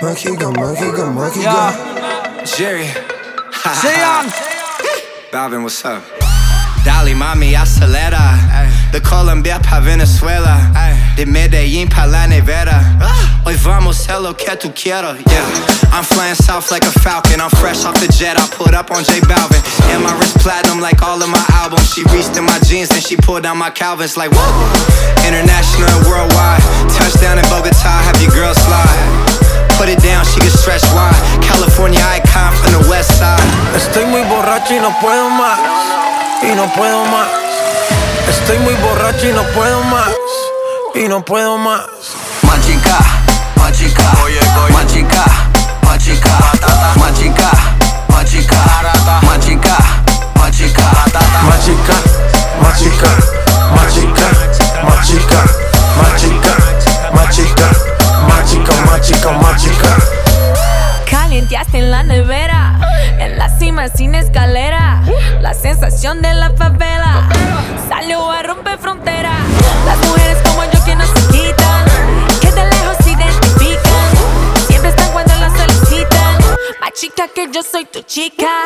Mágica, mágica, mágica. Jerry. Sean. Balvin, what's up? Dali, mami, acelera. De Colombia pa Venezuela. De Medellín pa La Nevera. Ah. Hoy vamos a lo que tú quieras. Yeah. I'm flying south like a falcon. I'm fresh off the jet. I put up on J Balvin. And my wrist platinum like all of my albums. She reached in my jeans, then she pulled down my Calvins like whoa. International and worldwide. Touchdown in Bogota, have your girl slide. Put it down, she can stretch wide. California icon from the west side. Estoy muy borracho y no puedo más. Y no puedo más. Estoy muy borracho y no puedo más. Y no puedo más. Machica, machica, oye, machica, machica, machica, machica, machica, machica, Machica, machica, machica, sin escalera. La sensación de la favela salió a romper frontera. Las mujeres como yo que no se quitan, que de lejos se identifican. Siempre están cuando las solicitan. Más chica que yo soy tu chica.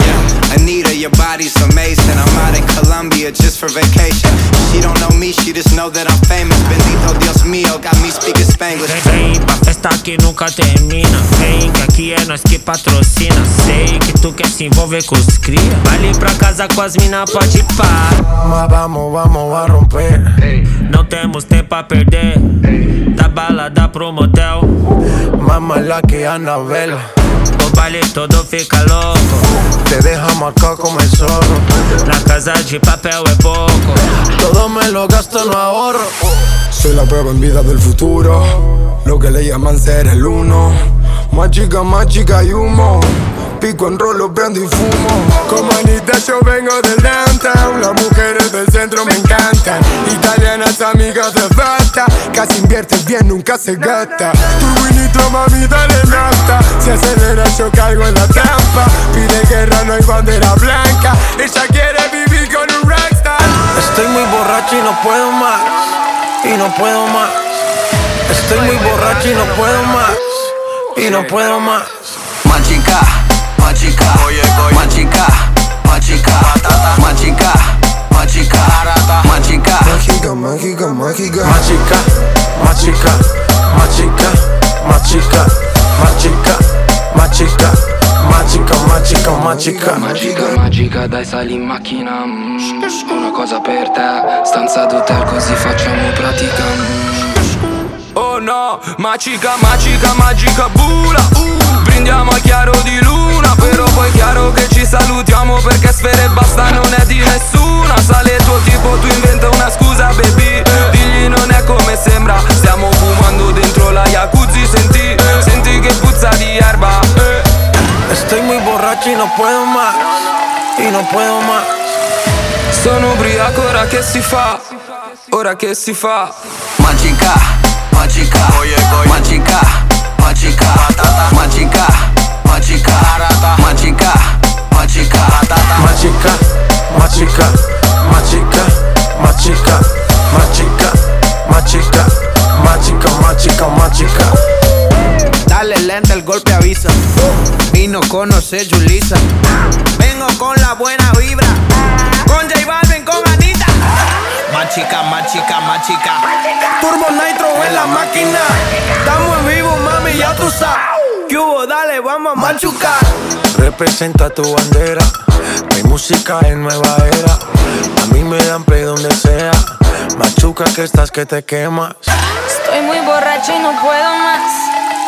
Anita, your body's amazing. I'm out in Colombia just for vacation. She don't know me, she just know that I'm famous. Bendito Dios mío, got me speaking Spanglish. Vem pra festa que nunca termina. Vem que aqui é nós que patrocina. Sei que tu quer se envolver com os cria. Vai ali pra casa com as mina, pode pá. Mas vamos, vamos a romper. Não temos tempo a perder. Da balada pro motel. Más mala que Anabel. O baile todo fica louco. Te deja marcado como el zorro. Na casa de papel é pouco. Todo me lo gasto, no ahorro. Soy la prueba en vida del futuro. Lo que le llaman ser el uno. Más chica, más chica y humo. Pico en rolo, prendo y fumo. Como Anita, yo vengo del downtown. Las mujeres del centro me encantan. Italianas, amigas de falta. Casi inviertes bien, nunca se gasta. Tu winito, mami, dale nafta. Si acelera, yo caigo en la trampa. Pide guerra, no hay bandera blanca. Ella quiere vivir con un rockstar. Estoy muy borracho y no puedo más. Y no puedo más. Estoy muy borracho y no puedo más. Y no puedo más. Machica, machica, machica, machica, machica, machica, machica. Mágica, mágica, mágica. Machica, machica, machica, machica, machica, machica. Magica, magica, magica Magica, magica, dai sali in macchina. Mm. Una cosa per te, stanza d'hotel così facciamo pratica. Mm. Oh no, magica, magica, magica bula uh, Brindiamo a chiaro di luna Però poi chiaro che ci salutiamo Perché sfere e basta non è di nessuna. Sale il tuo tipo, tu inventa una scusa baby. Digli non è come sembra. Stiamo fumando dentro la jacuzzi Senti, senti che puzza di erba. Estoy muy borracho y no puedo más. Y no puedo más. Sono ubriaco ora che si fa? Ora che si fa? Machica, machica, oye, machica, machica, machica, machica, machica, machica, Machica, machica, machica, machica, machica, machica, machica, machica, machica. Dale lenta, el golpe avisa. Vino conoce Julisa. Vengo con la buena vibra. Con J Balvin, con Anita. Machica, machica, machica. Turbo Nitro en la máquina. Estamos en vivo, mami, ya tú sabes. ¿Qué hubo? Dale, vamos a machucar. Representa tu bandera. Mi música es nueva era. A mí me dan play donde sea. Machuca que estás que te quemas. Estoy muy borracho y no puedo más.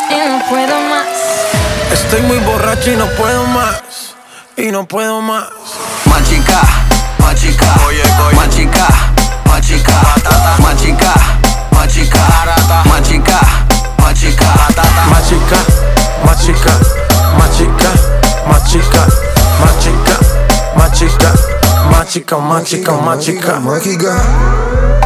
Y no puedo más. Estoy muy borracho y no puedo más. Y no puedo más. machica, my chica, my chica, my chica, my chica, my chica, my chica, my chica, my chica.